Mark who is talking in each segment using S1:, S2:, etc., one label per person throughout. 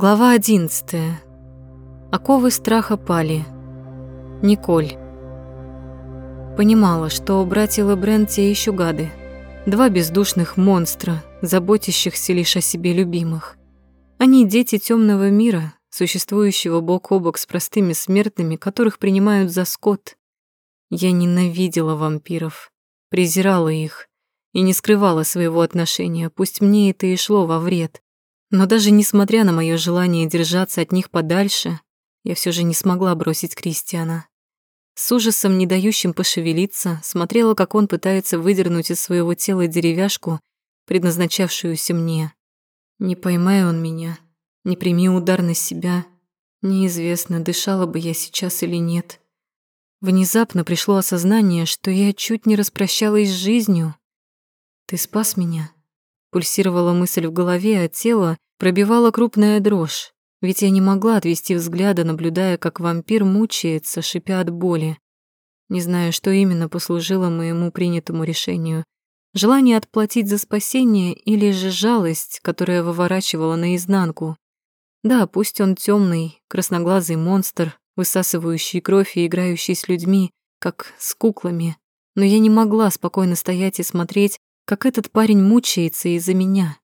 S1: Глава 11. Оковы страха пали. Николь. Понимала, что братья Лебрен те еще гады. Два бездушных монстра, заботящихся лишь о себе любимых. Они дети темного мира, существующего бок о бок с простыми смертными, которых принимают за скот. Я ненавидела вампиров, презирала их и не скрывала своего отношения, пусть мне это и шло во вред. Но даже несмотря на мое желание держаться от них подальше, я все же не смогла бросить Кристиана. С ужасом, не дающим пошевелиться, смотрела, как он пытается выдернуть из своего тела деревяшку, предназначавшуюся мне. Не поймай он меня, не прими удар на себя, неизвестно, дышала бы я сейчас или нет. Внезапно пришло осознание, что я чуть не распрощалась с жизнью. «Ты спас меня?» Пульсировала мысль в голове, а тело пробивала крупная дрожь, ведь я не могла отвести взгляда, наблюдая, как вампир мучается, шипя от боли. Не знаю, что именно послужило моему принятому решению. Желание отплатить за спасение или же жалость, которая выворачивала наизнанку. Да, пусть он темный, красноглазый монстр, высасывающий кровь и играющий с людьми, как с куклами, но я не могла спокойно стоять и смотреть, как этот парень мучается из-за меня.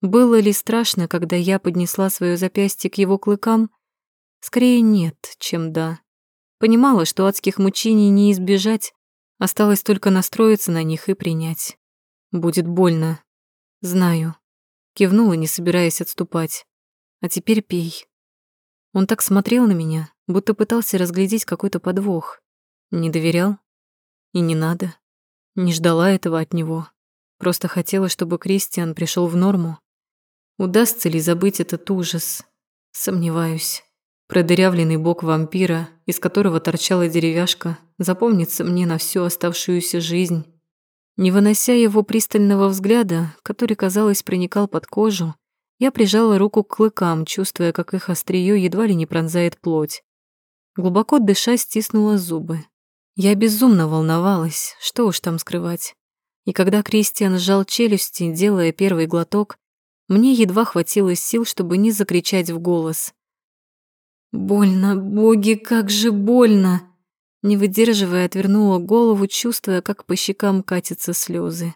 S1: Было ли страшно, когда я поднесла свое запястье к его клыкам? Скорее нет, чем да. Понимала, что адских мучений не избежать, осталось только настроиться на них и принять. Будет больно. Знаю. Кивнула, не собираясь отступать. А теперь пей. Он так смотрел на меня, будто пытался разглядеть какой-то подвох. Не доверял? И не надо. Не ждала этого от него. Просто хотела, чтобы Кристиан пришел в норму. Удастся ли забыть этот ужас? Сомневаюсь. Продырявленный бок вампира, из которого торчала деревяшка, запомнится мне на всю оставшуюся жизнь. Не вынося его пристального взгляда, который, казалось, проникал под кожу, я прижала руку к клыкам, чувствуя, как их острие едва ли не пронзает плоть. Глубоко дыша, стиснула зубы. Я безумно волновалась, что уж там скрывать. И когда Кристиан сжал челюсти, делая первый глоток, мне едва хватило сил, чтобы не закричать в голос. «Больно, боги, как же больно!» Не выдерживая, отвернула голову, чувствуя, как по щекам катятся слезы.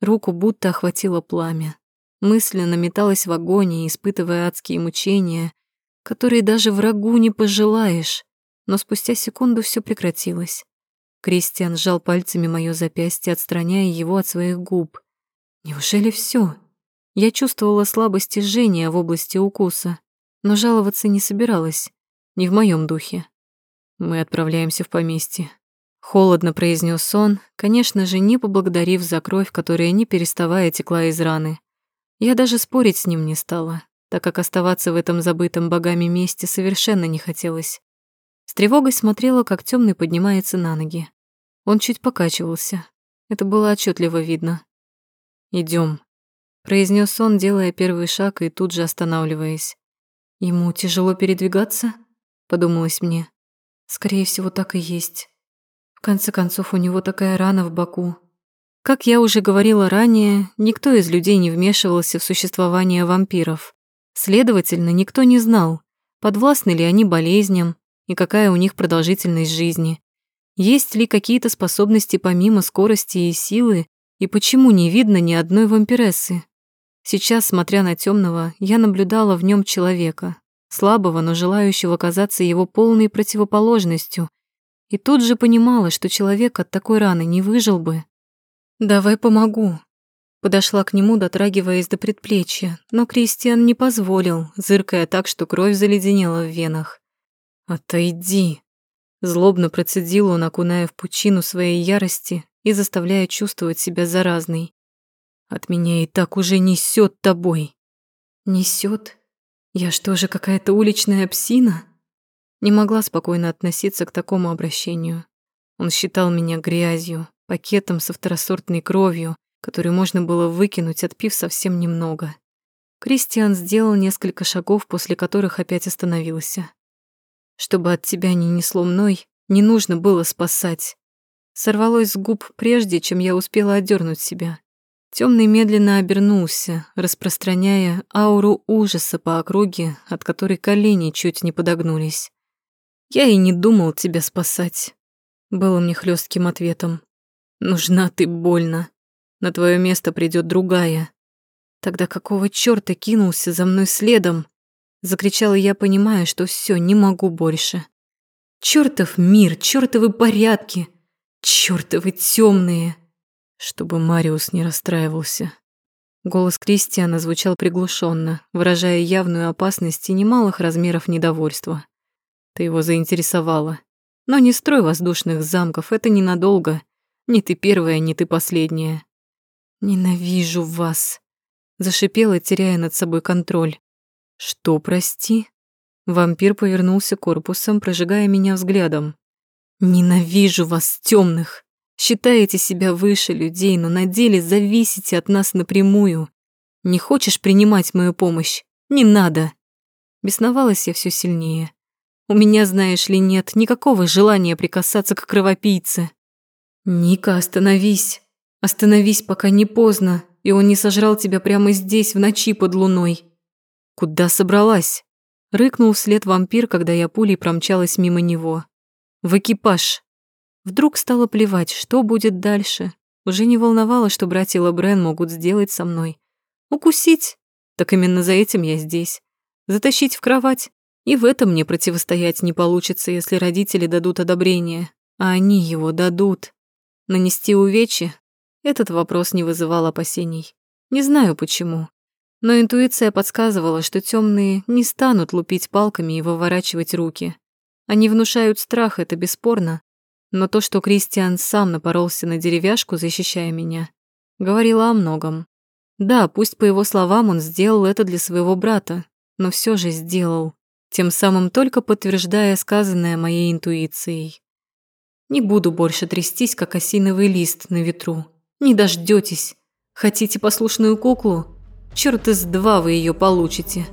S1: Руку будто охватило пламя. Мысленно металась в агонии, испытывая адские мучения, которые даже врагу не пожелаешь. Но спустя секунду все прекратилось. Кристиан сжал пальцами моё запястье, отстраняя его от своих губ. Неужели все? Я чувствовала слабость и жжение в области укуса, но жаловаться не собиралась, не в моем духе. Мы отправляемся в поместье. Холодно произнес он, конечно же, не поблагодарив за кровь, которая не переставая текла из раны. Я даже спорить с ним не стала, так как оставаться в этом забытом богами месте совершенно не хотелось. С тревогой смотрела, как темный поднимается на ноги. Он чуть покачивался. Это было отчетливо видно. Идем, произнес он, делая первый шаг и тут же останавливаясь. Ему тяжело передвигаться? Подумалось мне. Скорее всего, так и есть. В конце концов, у него такая рана в боку. Как я уже говорила ранее, никто из людей не вмешивался в существование вампиров. Следовательно, никто не знал, подвластны ли они болезням, и какая у них продолжительность жизни. Есть ли какие-то способности помимо скорости и силы, и почему не видно ни одной вампирессы? Сейчас, смотря на темного, я наблюдала в нем человека, слабого, но желающего казаться его полной противоположностью, и тут же понимала, что человек от такой раны не выжил бы. «Давай помогу», Подошла к нему, дотрагиваясь до предплечья, но Кристиан не позволил, зыркая так, что кровь заледенела в венах. «Отойди!» Злобно процедил он, окуная в пучину своей ярости и заставляя чувствовать себя заразной. «От меня и так уже несет тобой». Несет? Я что же, какая-то уличная псина?» Не могла спокойно относиться к такому обращению. Он считал меня грязью, пакетом со второсортной кровью, которую можно было выкинуть, отпив совсем немного. Кристиан сделал несколько шагов, после которых опять остановился. Чтобы от тебя не несло мной, не нужно было спасать. Сорвалось с губ прежде, чем я успела отдернуть себя. Темный медленно обернулся, распространяя ауру ужаса по округе, от которой колени чуть не подогнулись. «Я и не думал тебя спасать», — было мне хлестким ответом. «Нужна ты больно. На твое место придет другая». Тогда какого чёрта кинулся за мной следом? Закричала я, понимая, что все, не могу больше. Чёртов мир, чёртовы порядки, чёртовы темные чтобы Мариус не расстраивался. Голос Кристиана звучал приглушенно, выражая явную опасность и немалых размеров недовольства. Ты его заинтересовала. Но не строй воздушных замков, это ненадолго. Не ты первая, не ты последняя. Ненавижу вас, зашипела, теряя над собой контроль. Что, прости? Вампир повернулся корпусом, прожигая меня взглядом. Ненавижу вас, темных. Считаете себя выше людей, но на деле зависите от нас напрямую. Не хочешь принимать мою помощь? Не надо. Бесновалась я все сильнее. У меня, знаешь ли, нет никакого желания прикасаться к кровопийце. Ника, остановись. Остановись, пока не поздно, и он не сожрал тебя прямо здесь, в ночи под луной. Куда собралась? Рыкнул вслед вампир, когда я пулей промчалась мимо него. В экипаж. Вдруг стало плевать, что будет дальше. Уже не волновало, что братья Лабрен могут сделать со мной. Укусить? Так именно за этим я здесь. Затащить в кровать? И в этом мне противостоять не получится, если родители дадут одобрение. А они его дадут. Нанести увечья? Этот вопрос не вызывал опасений. Не знаю почему. Но интуиция подсказывала, что темные не станут лупить палками и выворачивать руки. Они внушают страх, это бесспорно. Но то, что Кристиан сам напоролся на деревяшку, защищая меня, говорило о многом. Да, пусть по его словам он сделал это для своего брата, но все же сделал, тем самым только подтверждая сказанное моей интуицией. Не буду больше трястись, как осиновый лист на ветру. Не дождетесь. Хотите послушную куклу? Черт из два вы ее получите.